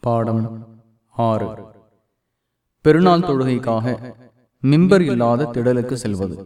பாடம் ஆறு. பெருநாள் தொழுகைக்காக மிம்பர் இல்லாத திடலுக்கு செல்வது.